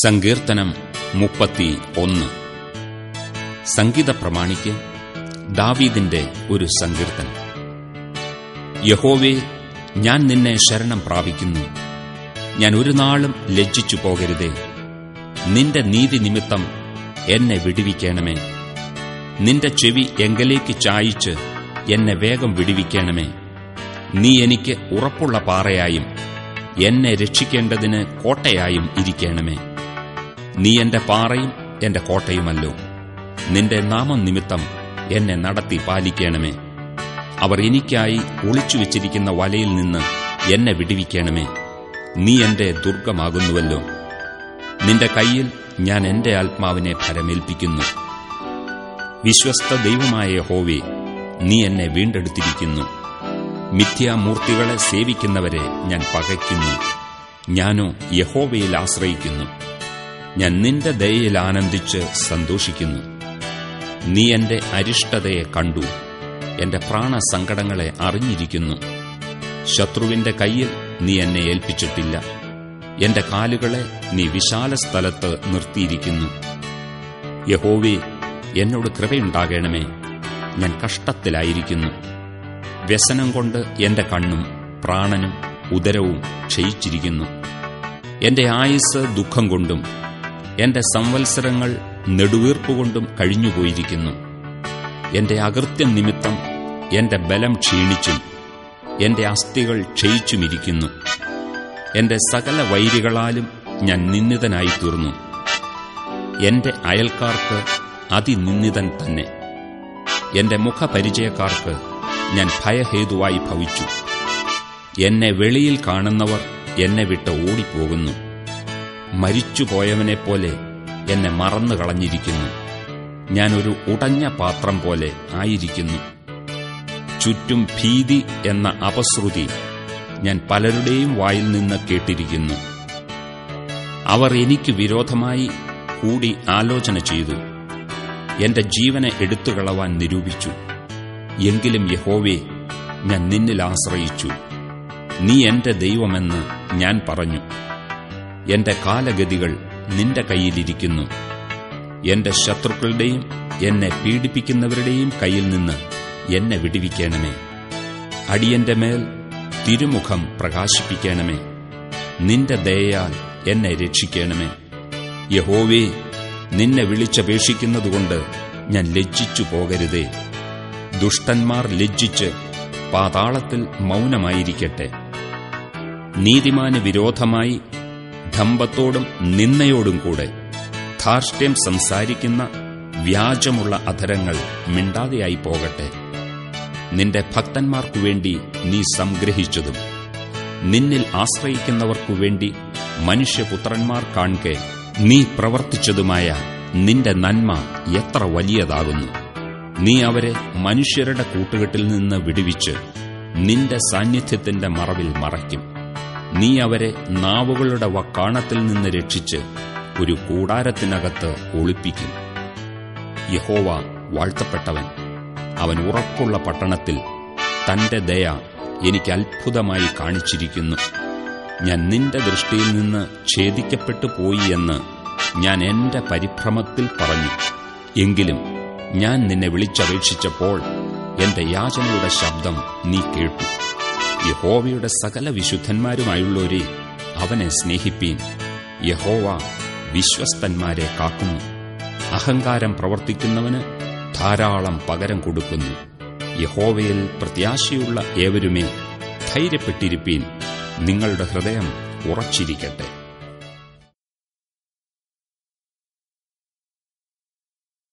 സങ്കീർത്തനം മുപ്പത്തി ഒന്ന് സംഗീത പ്രമാണിക്ക് ദാവീദിന്റെ ഒരു സങ്കീർത്തനം. യഹോവേ ഞാൻ നിന്നെ ശരണം പ്രാപിക്കുന്നു. ഞാൻ ഒരു നാളും ലജ്ജിച്ചു പോകരുതേ. നിന്റെ നീതി നിമിത്തം എന്നെ വിടുവിക്കണമേ. നിന്റെ ചെവി എങ്കലേക്ക് ചായിച്ച് എന്നെ വേഗം വിടുവിക്കണമേ. നീ എനിക്ക് ഉറപ്പുള്ള പാറയായും എന്നെ രക്ഷിക്കേണ്ടതിന് കോട്ടയായും ഇരിക്കണമേ. നീ എന്റെ പാറയും എന്റെ കോട്ടയുമല്ലോ. നിന്റെ നാമം നിമിത്തം എന്നെ നടത്തി പാലിക്കണമേ. അവർ എനിക്കായി ഒളിച്ചു വെച്ചിരിക്കുന്ന വലയിൽ നിന്ന് എന്നെ വിടിവിക്കണമേ. നീ എന്റെ ദുർഗമാകുന്നുവല്ലോ നിന്റെ കയ്യിൽ ഞാൻ എന്റെ ആത്മാവിനെ ഫലമേൽപ്പിക്കുന്നു വിശ്വസ്ത ദൈവമായ ഹോവി നീ എന്നെ വീണ്ടെടുത്തിരിക്കുന്നു. മിഥ്യാമൂർത്തികളെ സേവിക്കുന്നവരെ ഞാൻ പകയ്ക്കുന്നു. ഞാനോ യഹോവയിൽ ആശ്രയിക്കുന്നു. ഞാൻ നിന്റെ ദയയിൽ ആനന്ദിച്ച് സന്തോഷിക്കുന്നു. നീ എന്റെ അരിഷ്ടതയെ കണ്ടു. എന്റെ പ്രാണസങ്കടങ്ങളെ അറിഞ്ഞിരിക്കുന്നു. ശത്രുവിന്റെ കയ്യിൽ നീ എന്നെ ഏൽപ്പിച്ചിട്ടില്ല. എന്റെ കാലുകളെ നീ വിശാല സ്ഥലത്ത് നിർത്തിയിരിക്കുന്നു. യഹോവേ എന്നോട് കൃപയുണ്ടാകണമേ. ഞാൻ കഷ്ടത്തിലായിരിക്കുന്നു. വ്യസനം കൊണ്ട് എന്റെ കണ്ണും പ്രാണനും ഉദരവും ക്ഷയിച്ചിരിക്കുന്നു. എന്റെ ആയുസ് ദുഃഖം കൊണ്ടും എന്റെ സംവത്സരങ്ങൾ നെടുവീർപ്പുകൊണ്ടും കഴിഞ്ഞുപോയിരിക്കുന്നു. എന്റെ അകൃത്യം നിമിത്തം എന്റെ ബലം ക്ഷീണിച്ചും എന്റെ അസ്ഥികൾ ക്ഷയിച്ചുമിരിക്കുന്നു. എന്റെ സകല വൈരികളാലും ഞാൻ നിന്ദിതനായി തീർന്നു എന്റെ അയൽക്കാർക്ക് അതിനിന്ദിതൻ തന്നെ. എന്റെ മുഖപരിചയക്കാർക്ക് ഞാൻ ഭയഹേതുവായി ഭവിച്ചു. എന്നെ വെളിയിൽ കാണുന്നവർ എന്നെ വിട്ട് ഓടിപ്പോകുന്നു. മരിച്ചുപോയവനെപ്പോലെ എന്നെ മറന്നു കളഞ്ഞിരിക്കുന്നു. ഞാനൊരു ഉടഞ്ഞ പാത്രം പോലെ ആയിരിക്കുന്നു. ചുറ്റും ഭീതി എന്ന അപശ്രുതി ഞാൻ പലരുടെയും വായിൽ നിന്ന് കേട്ടിരിക്കുന്നു. അവർ എനിക്ക് വിരോധമായി കൂടി ആലോചന ചെയ്തു. എന്റെ ജീവനെ എടുത്തുകളവാൻ നിരൂപിച്ചു. എങ്കിലും യഹോവേ ഞാൻ നിന്നിൽ ആശ്രയിച്ചു. നീ എന്റെ ദൈവമെന്ന് ഞാൻ പറഞ്ഞു. എന്റെ കാലഗതികൾ നിന്റെ കയ്യിലിരിക്കുന്നു. എന്റെ ശത്രുക്കളുടെയും എന്നെ പീഡിപ്പിക്കുന്നവരുടെയും കയ്യിൽ നിന്ന് എന്നെ വിടിവിക്കണമേ. അടിയന്റെ മേൽ തിരുമുഖം പ്രകാശിപ്പിക്കണമേ. നിന്റെ ദയയാൽ എന്നെ രക്ഷിക്കണമേ. യഹോവേ നിന്നെ വിളിച്ചപേക്ഷിക്കുന്നതുകൊണ്ട് ഞാൻ ലജ്ജിച്ചു പോകരുതേ. ദുഷ്ടന്മാർ ലജ്ജിച്ച് പാതാളത്തിൽ മൗനമായിരിക്കട്ടെ. നീതിമാന് വിരോധമായി ഡംബത്തോടും നിന്നയോടും കൂടെ ധാർഷ്ട്യം സംസാരിക്കുന്ന വ്യാജമുള്ള അധരങ്ങൾ മിണ്ടാതെയായി പോകട്ടെ. നിന്റെ ഭക്തന്മാർക്കു വേണ്ടി നീ സംഗ്രഹിച്ചതും നിന്നിൽ ആശ്രയിക്കുന്നവർക്കു വേണ്ടി മനുഷ്യപുത്രന്മാർ കാൺകെ നീ പ്രവർത്തിച്ചതുമായ നിന്റെ നന്മ എത്ര വലിയതാകുന്നു. നീ അവരെ മനുഷ്യരുടെ കൂട്ടുകെട്ടിൽ നിന്ന് വിടുവിച്ച് നിന്റെ സാന്നിധ്യത്തിന്റെ മറവിൽ മറയ്ക്കും. നീ അവരെ നാവുകളുടെ വക്കാണത്തിൽ നിന്ന് രക്ഷിച്ച് ഒരു കൂടാരത്തിനകത്ത് ഒളിപ്പിക്കും. യഹോവ വാഴ്ത്തപ്പെട്ടവൻ അവൻ ഉറപ്പുള്ള പട്ടണത്തിൽ തന്റെ ദയ എനിക്ക് അത്ഭുതമായി കാണിച്ചിരിക്കുന്നു. ഞാൻ നിന്റെ ദൃഷ്ടിയിൽ നിന്ന് ഛേദിക്കപ്പെട്ടു പോയി എന്ന് ഞാൻ എന്റെ പരിഭ്രമത്തിൽ പറഞ്ഞു. എങ്കിലും ഞാൻ നിന്നെ വിളിച്ചപേക്ഷിച്ചപ്പോൾ എന്റെ യാചനയുടെ ശബ്ദം നീ കേട്ടു. യഹോവയുടെ സകല വിശുദ്ധന്മാരുമായുള്ളവരെ അവനെ സ്നേഹിപ്പീൻ. യഹോവ വിശ്വസ്തന്മാരെ കാക്കുന്നു. അഹങ്കാരം പ്രവർത്തിക്കുന്നവന് ധാരാളം പകരം കൊടുക്കുന്നു. യഹോവയിൽ പ്രത്യാശയുള്ള ഏവരുമേ ധൈര്യപ്പെട്ടിരിപ്പീൻ. നിങ്ങളുടെ ഹൃദയം ഉറച്ചിരിക്കട്ടെ.